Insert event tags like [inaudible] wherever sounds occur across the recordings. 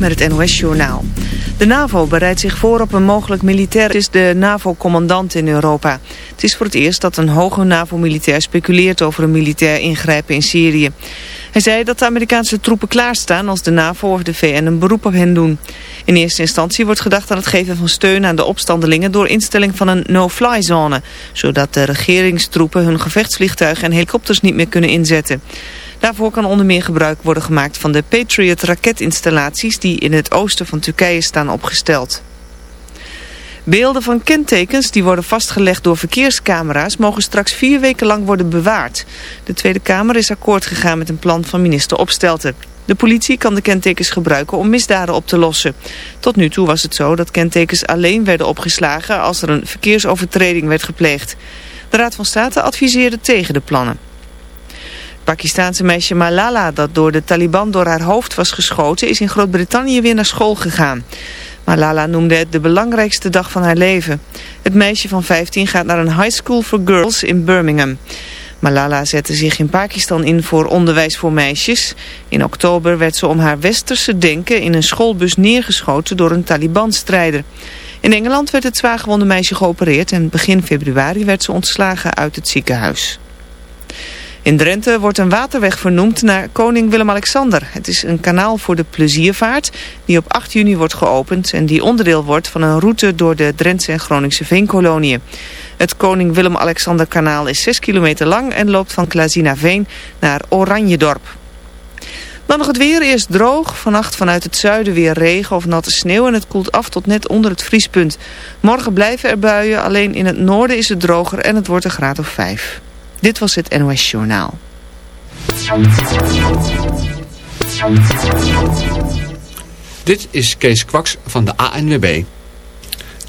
met het NOS-journaal. De NAVO bereidt zich voor op een mogelijk militair... Het is de NAVO-commandant in Europa. Het is voor het eerst dat een hoge NAVO-militair speculeert over een militair ingrijpen in Syrië. Hij zei dat de Amerikaanse troepen klaarstaan als de NAVO of de VN een beroep op hen doen. In eerste instantie wordt gedacht aan het geven van steun aan de opstandelingen door instelling van een no-fly zone, zodat de regeringstroepen hun gevechtsvliegtuigen en helikopters niet meer kunnen inzetten. Daarvoor kan onder meer gebruik worden gemaakt van de Patriot raketinstallaties die in het oosten van Turkije staan opgesteld. Beelden van kentekens die worden vastgelegd door verkeerscamera's mogen straks vier weken lang worden bewaard. De Tweede Kamer is akkoord gegaan met een plan van minister Opstelten. De politie kan de kentekens gebruiken om misdaden op te lossen. Tot nu toe was het zo dat kentekens alleen werden opgeslagen als er een verkeersovertreding werd gepleegd. De Raad van State adviseerde tegen de plannen. Pakistaanse meisje Malala, dat door de Taliban door haar hoofd was geschoten, is in Groot-Brittannië weer naar school gegaan. Malala noemde het de belangrijkste dag van haar leven. Het meisje van 15 gaat naar een high school for girls in Birmingham. Malala zette zich in Pakistan in voor onderwijs voor meisjes. In oktober werd ze om haar westerse denken in een schoolbus neergeschoten door een Taliban-strijder. In Engeland werd het zwaargewonde meisje geopereerd en begin februari werd ze ontslagen uit het ziekenhuis. In Drenthe wordt een waterweg vernoemd naar koning Willem-Alexander. Het is een kanaal voor de pleziervaart die op 8 juni wordt geopend... en die onderdeel wordt van een route door de Drentse en Groningse veenkoloniën. Het koning Willem-Alexander kanaal is 6 kilometer lang en loopt van Veen naar Oranjedorp. Dan nog het weer, eerst droog. Vannacht vanuit het zuiden weer regen of natte sneeuw en het koelt af tot net onder het vriespunt. Morgen blijven er buien, alleen in het noorden is het droger en het wordt een graad of 5. Dit was het NOS Journaal. Dit is Kees Kwaks van de ANWB.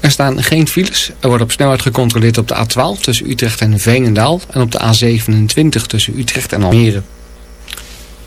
Er staan geen files. Er wordt op snelheid gecontroleerd op de A12 tussen Utrecht en Veenendaal... en op de A27 tussen Utrecht en Almere.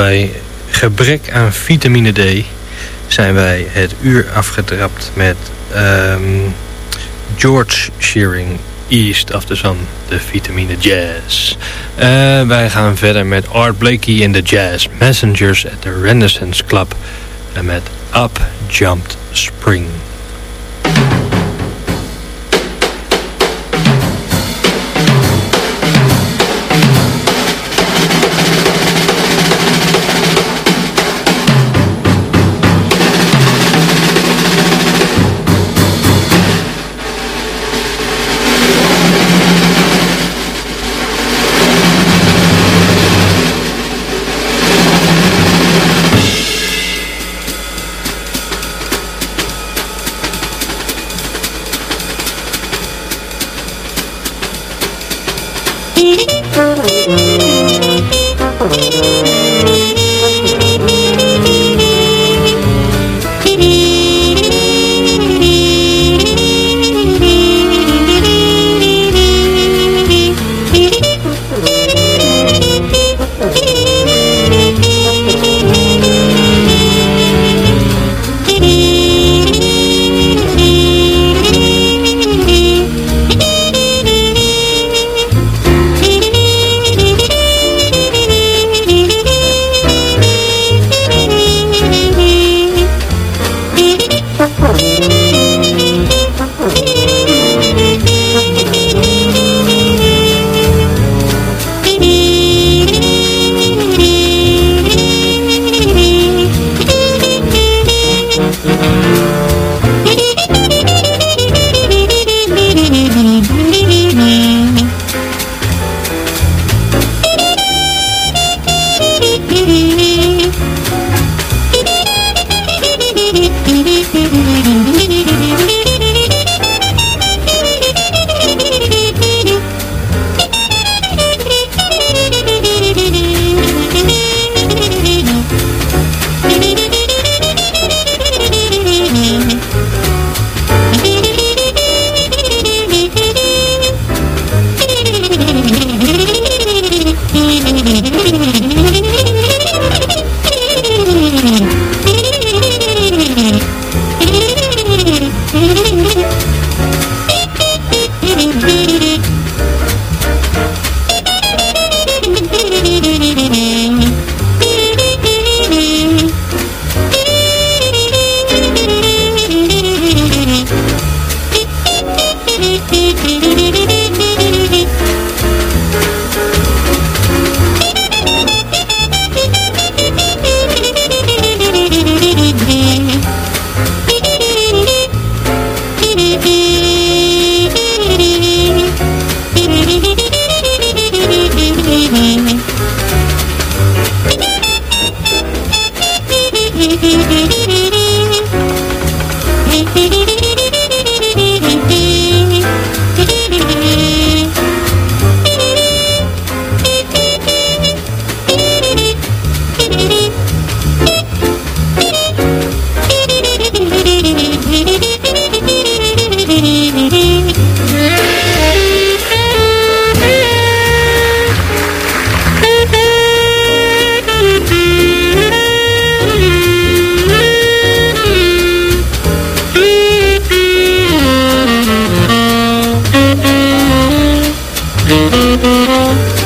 Bij gebrek aan vitamine D zijn wij het uur afgetrapt met um, George Shearing East of the Sun, de vitamine jazz. Uh, wij gaan verder met Art Blakey in de Jazz Messengers at the Renaissance Club en met Up Jumped Spring. Música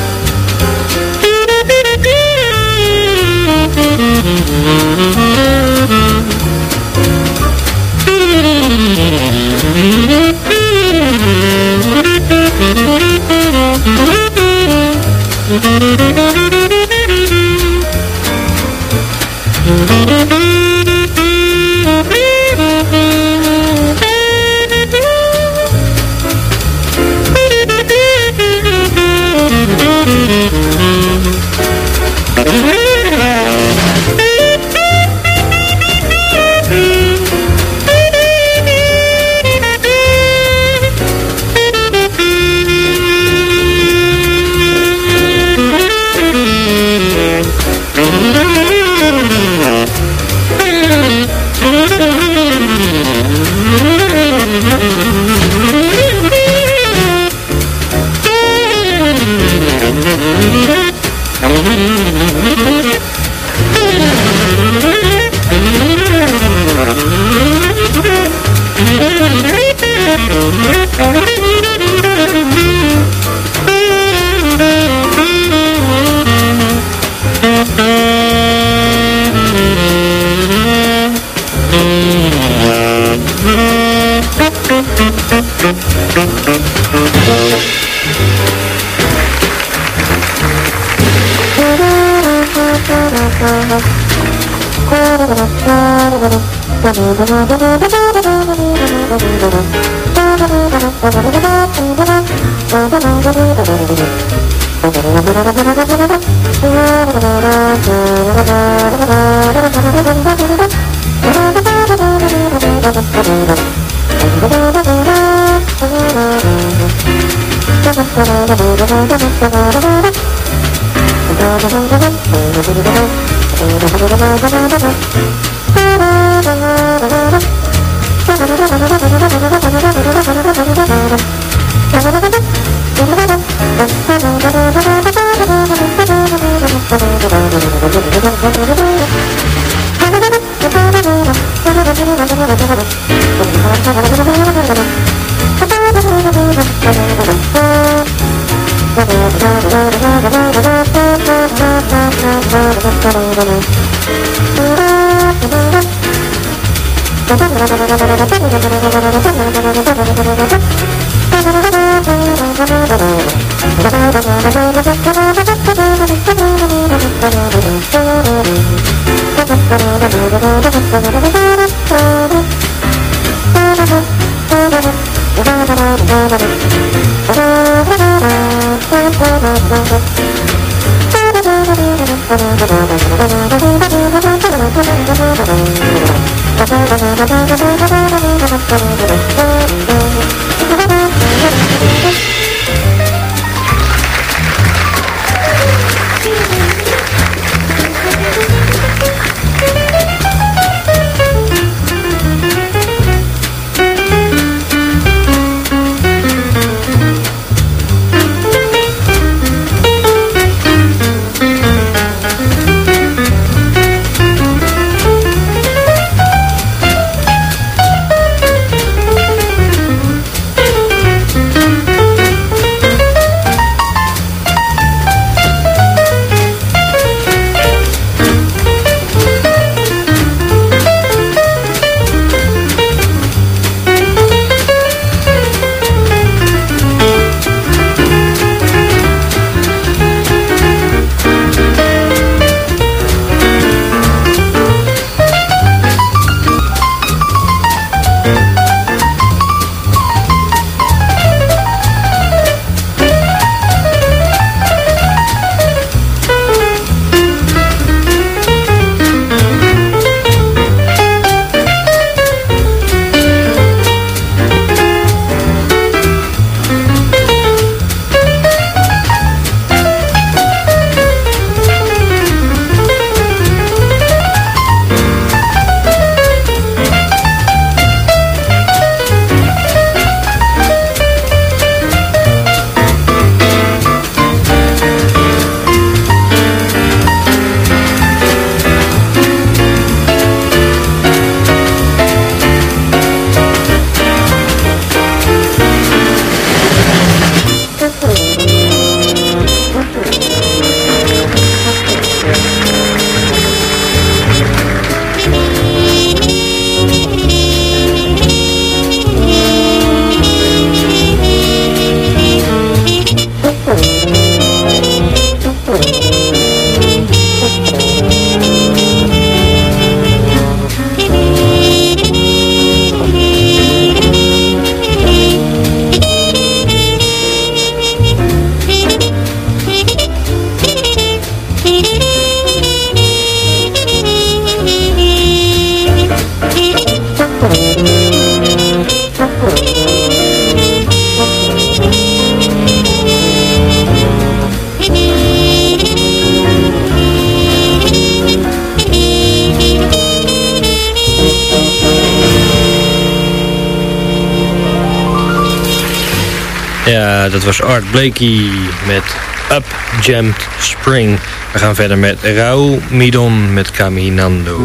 dat was Art Blakey met Up Jammed Spring. We gaan verder met Raul Midon met Caminando.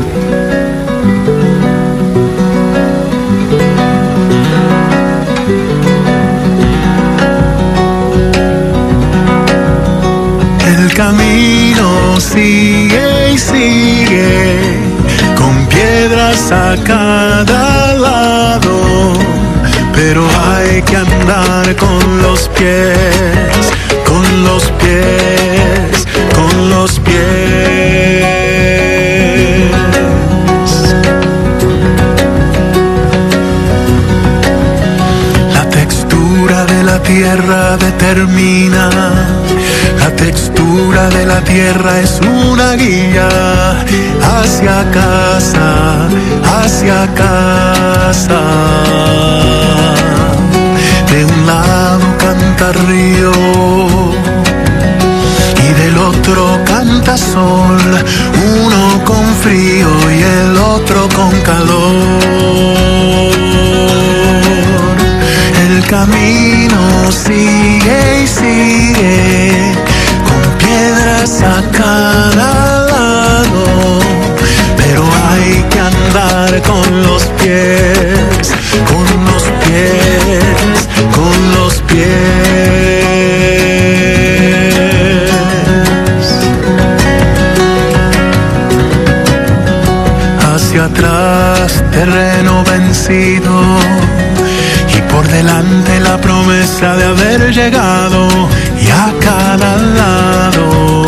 El camino sigue y sigue, con piedras a cada lado pero hay que andar con los pies, con los pies, con los pies. La textura de la tierra determina la textura de la tierra es una guía hacia casa, hacia casa. De un lado canta río y del otro canta sol, uno con frío y el otro con calor. El camino sigue y sigue con piedras a cada lado, pero hay que andar con los pies, con los pies, los pies. Hacia atrás, terreno vencido y por delante la promesa de haber llegado y a cada lado.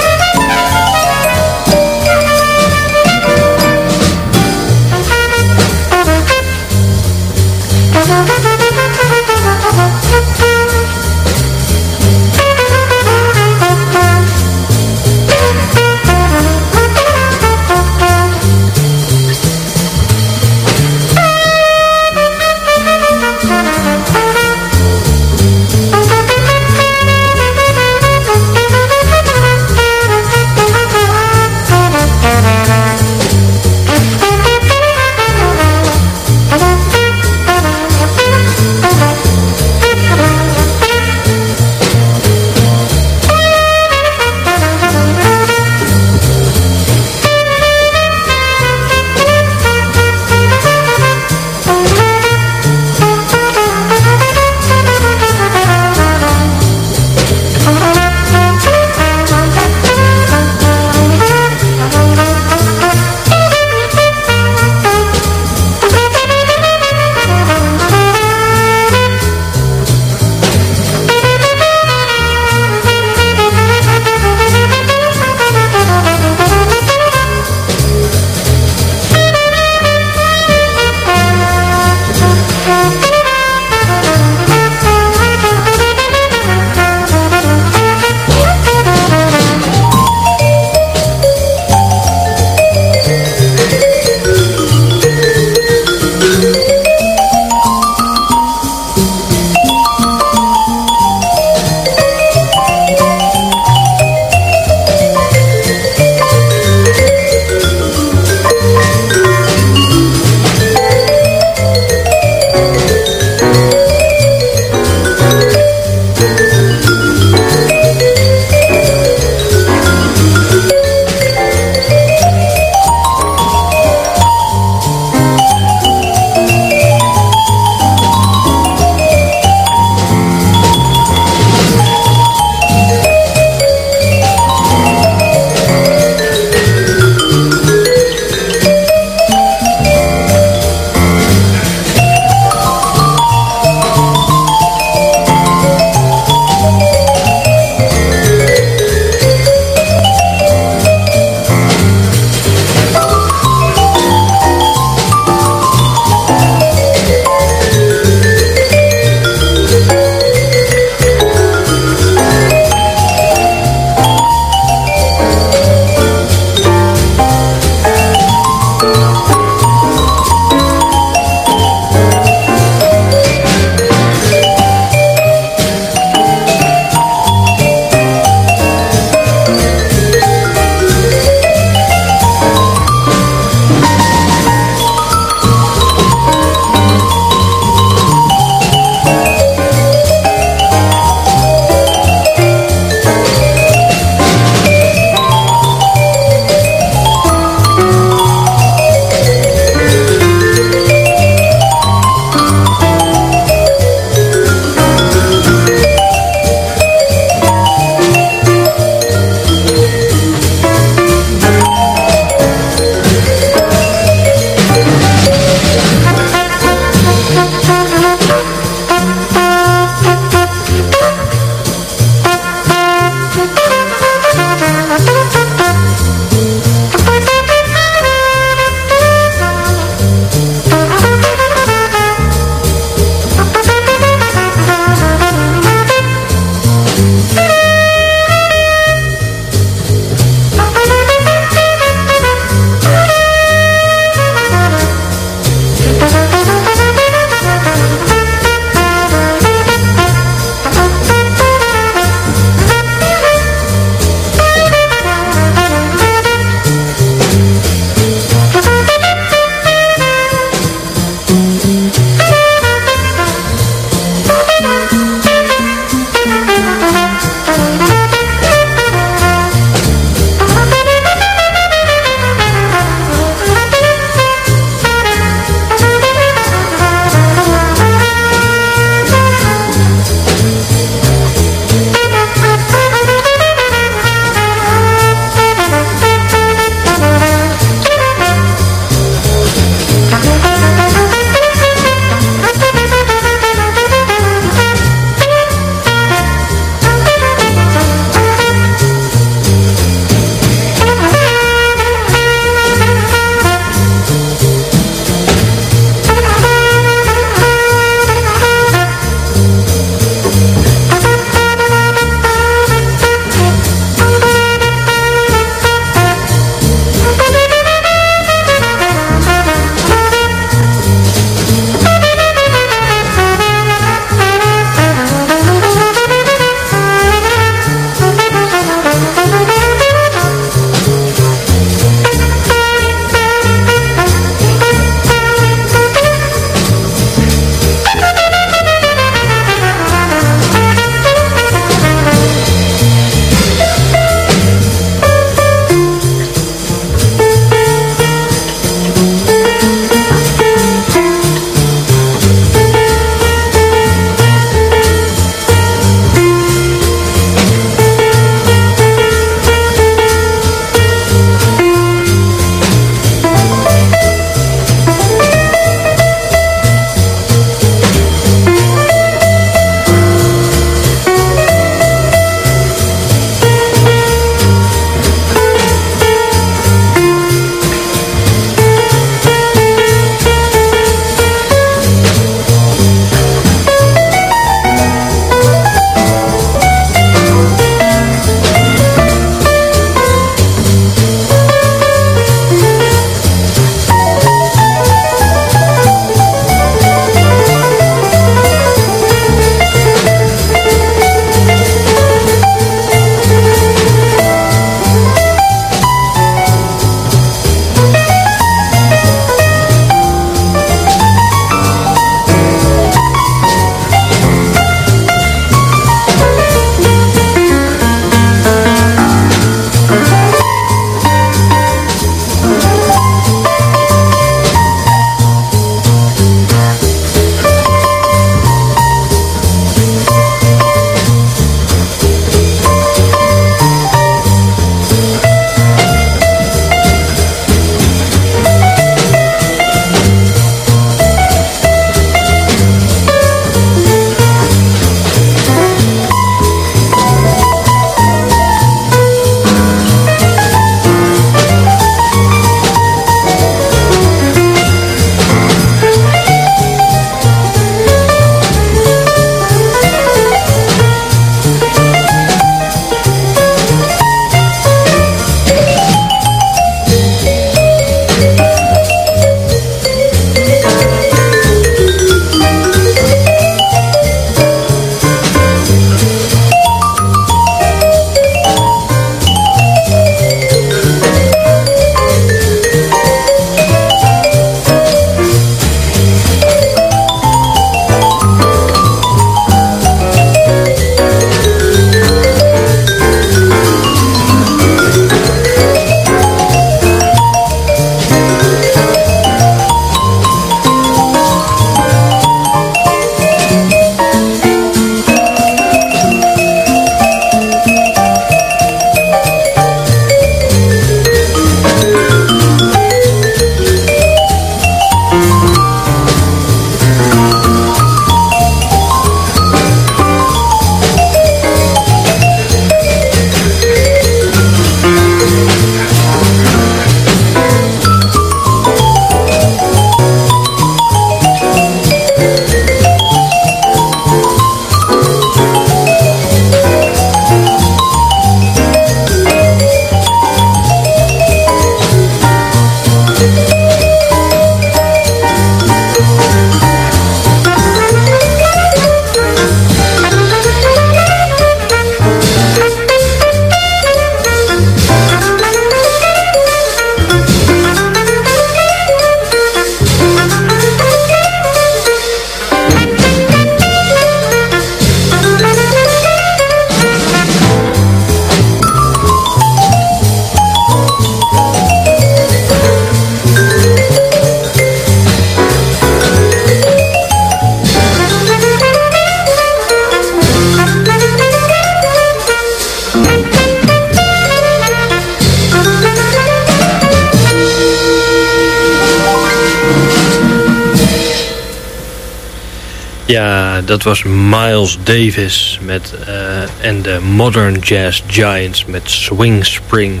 Dat was Miles Davis met, uh, en de Modern Jazz Giants met Swing Spring.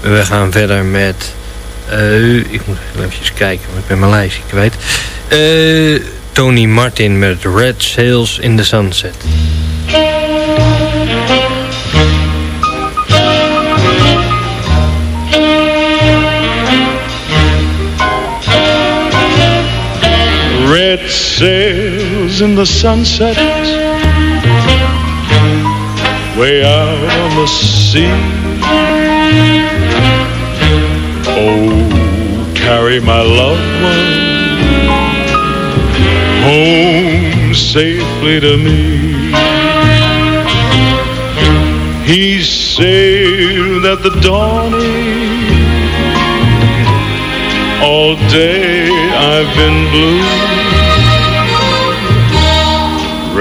We gaan verder met... Uh, ik moet even kijken, want ik ben mijn lijstje kwijt. Uh, Tony Martin met Red Sails in the Sunset. Red sails in the sunset. Way out on the sea. Oh, carry my loved one Home safely to me. He sailed at the dawning all day I've been blue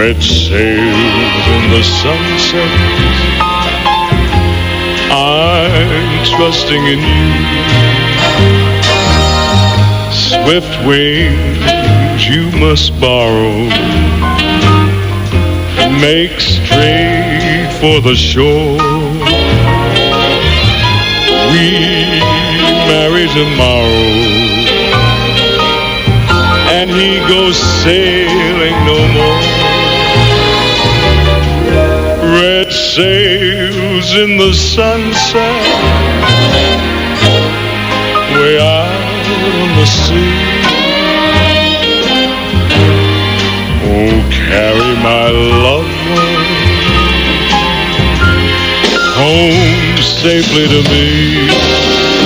red sails in the sunset. I'm trusting in you. Swift wings you must borrow. Make straight for the shore. We marry tomorrow. And he goes sailing no more red sails in the sunset way out on the sea. Oh, carry my loved one home safely to me.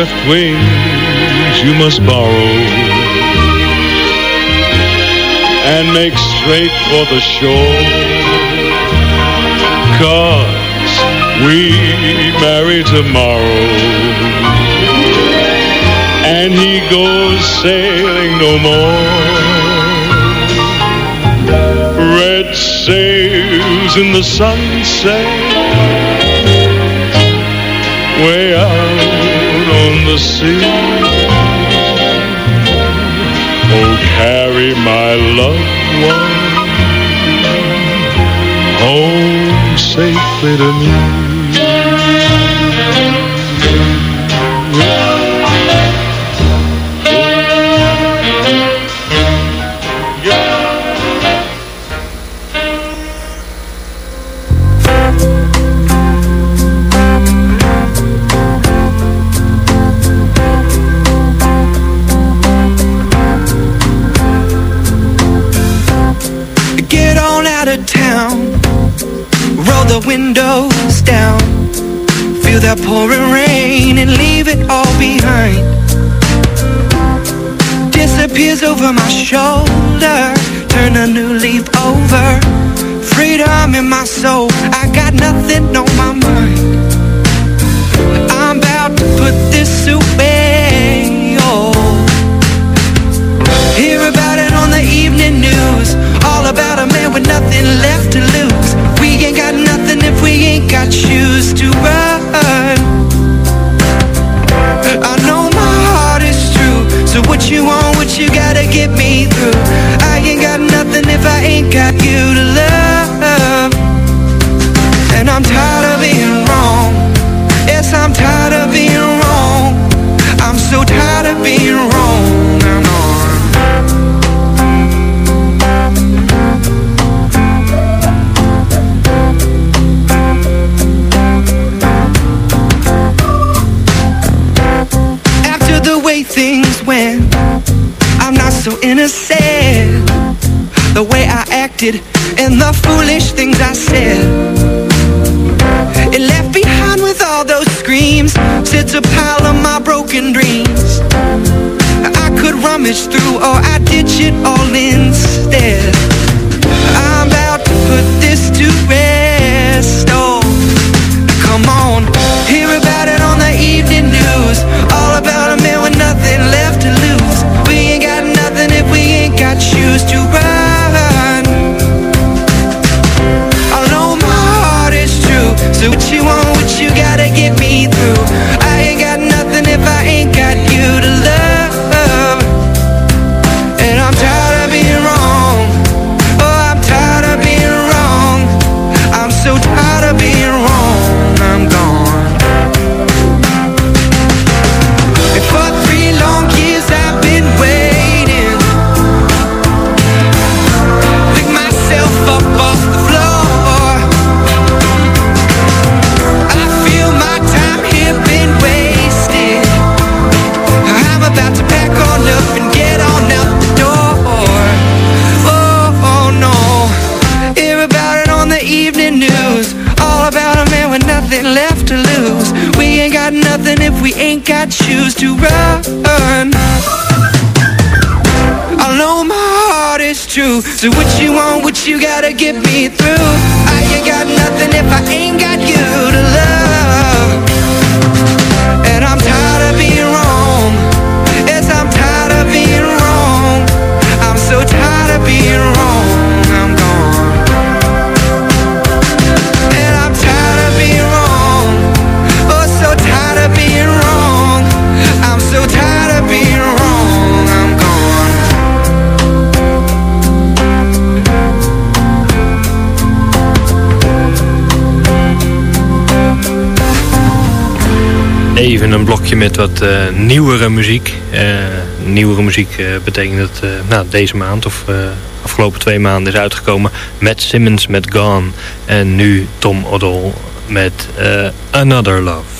Swift wings you must borrow and make straight for the shore. Cause we marry tomorrow and he goes sailing no more. Red sails in the sunset way out on the sea. Oh, carry my loved one home safely to me. think I choose to run. I know my heart is true. So what you want, what you gotta give me. met wat eh, nieuwere muziek. Eh, nieuwere muziek eh, betekent dat nou, deze maand of afgelopen twee maanden is uitgekomen. Matt Simmons met Gone en nu Tom Odell met Another Love.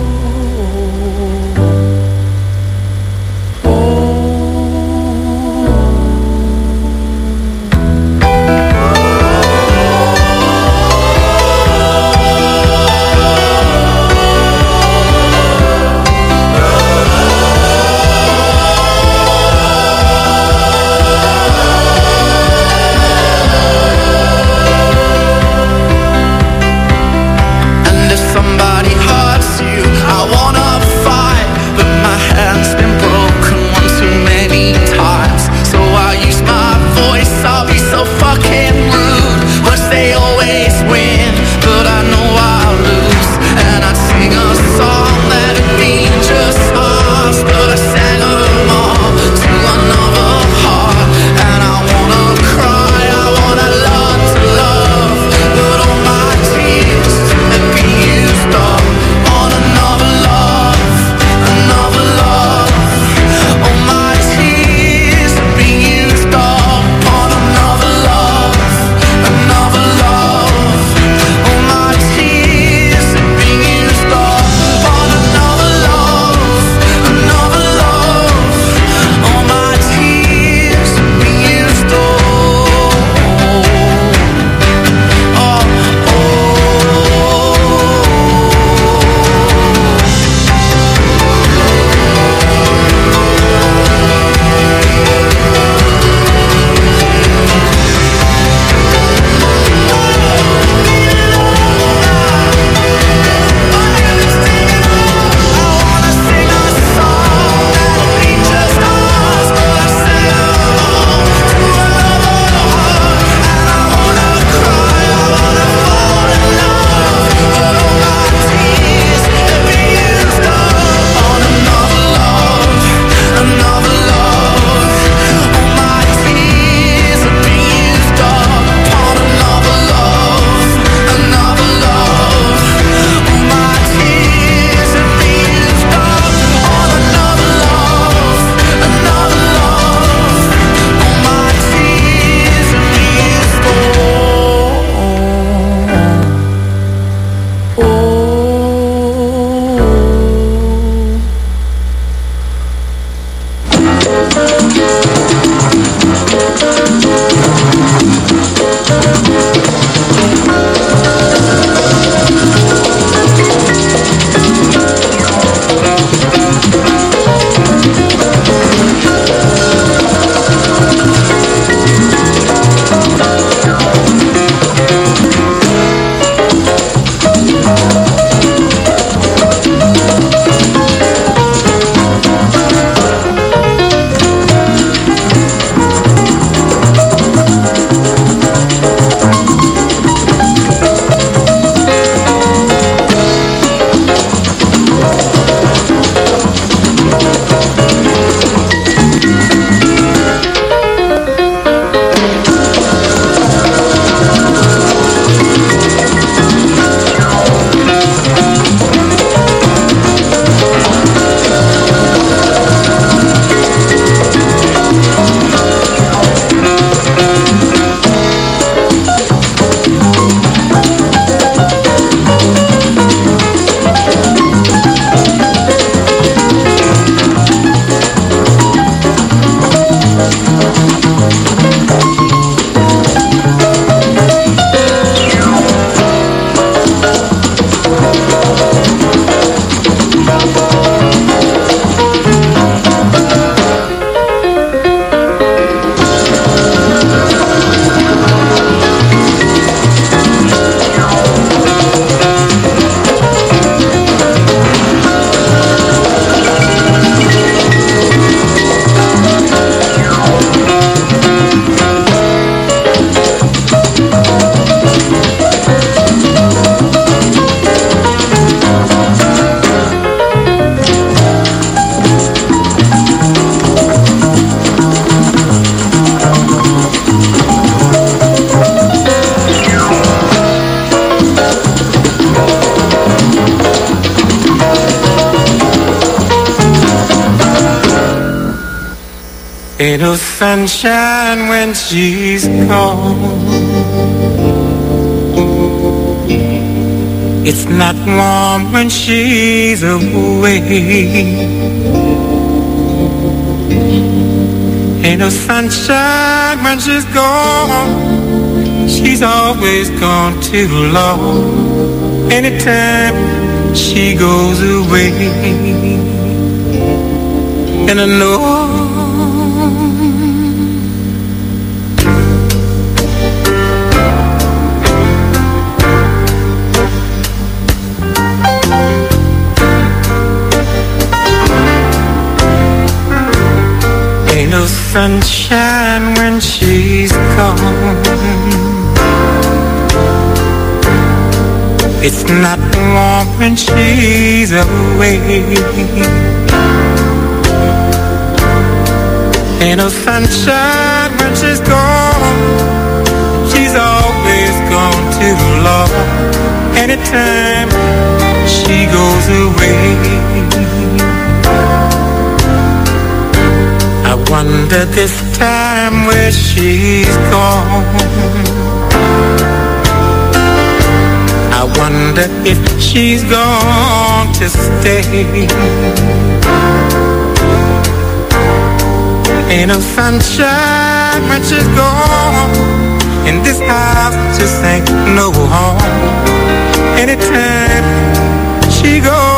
No sunshine when she's gone. It's not warm when she's away. Ain't no sunshine when she's gone. She's always gone too long. Anytime she goes away. And I know sunshine when she's gone. It's not warm when she's away. Ain't no sunshine when she's gone. She's always gone too long. Anytime she goes away. Wonder this time where she's gone. I wonder if she's gone to stay. Ain't no sunshine when she's gone. In this house just ain't no home. Anytime she goes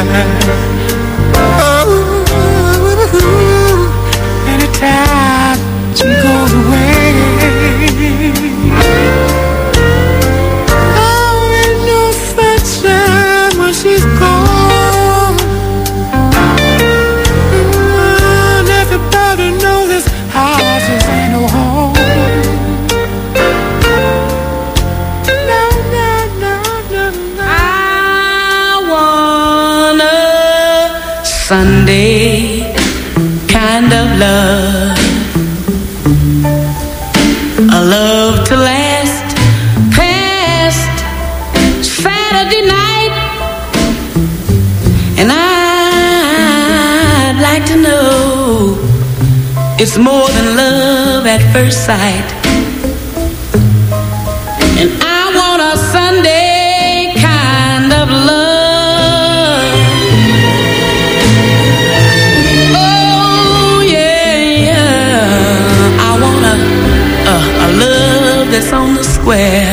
time Saturday night. And I'd like to know It's more than love at first sight. And I want a Sunday kind of love oh, that's on the square.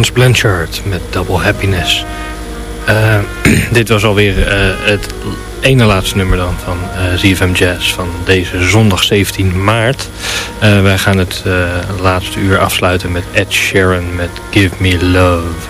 Terence Blanchard met Double Happiness. Uh, [clears throat] dit was alweer uh, het ene laatste nummer dan van uh, ZFM Jazz van deze zondag 17 maart. wij gaan het laatste uur afsluiten met Ed Sheeran met Give Me Love.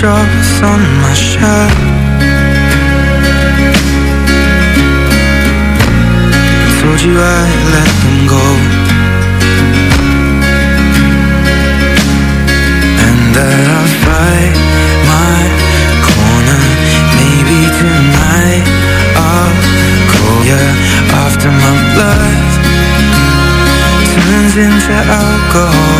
Teardrops on my shirt. Told you I'd let them go. And that I'll fight my corner Maybe tonight. I'll call you After my blood Turns into alcohol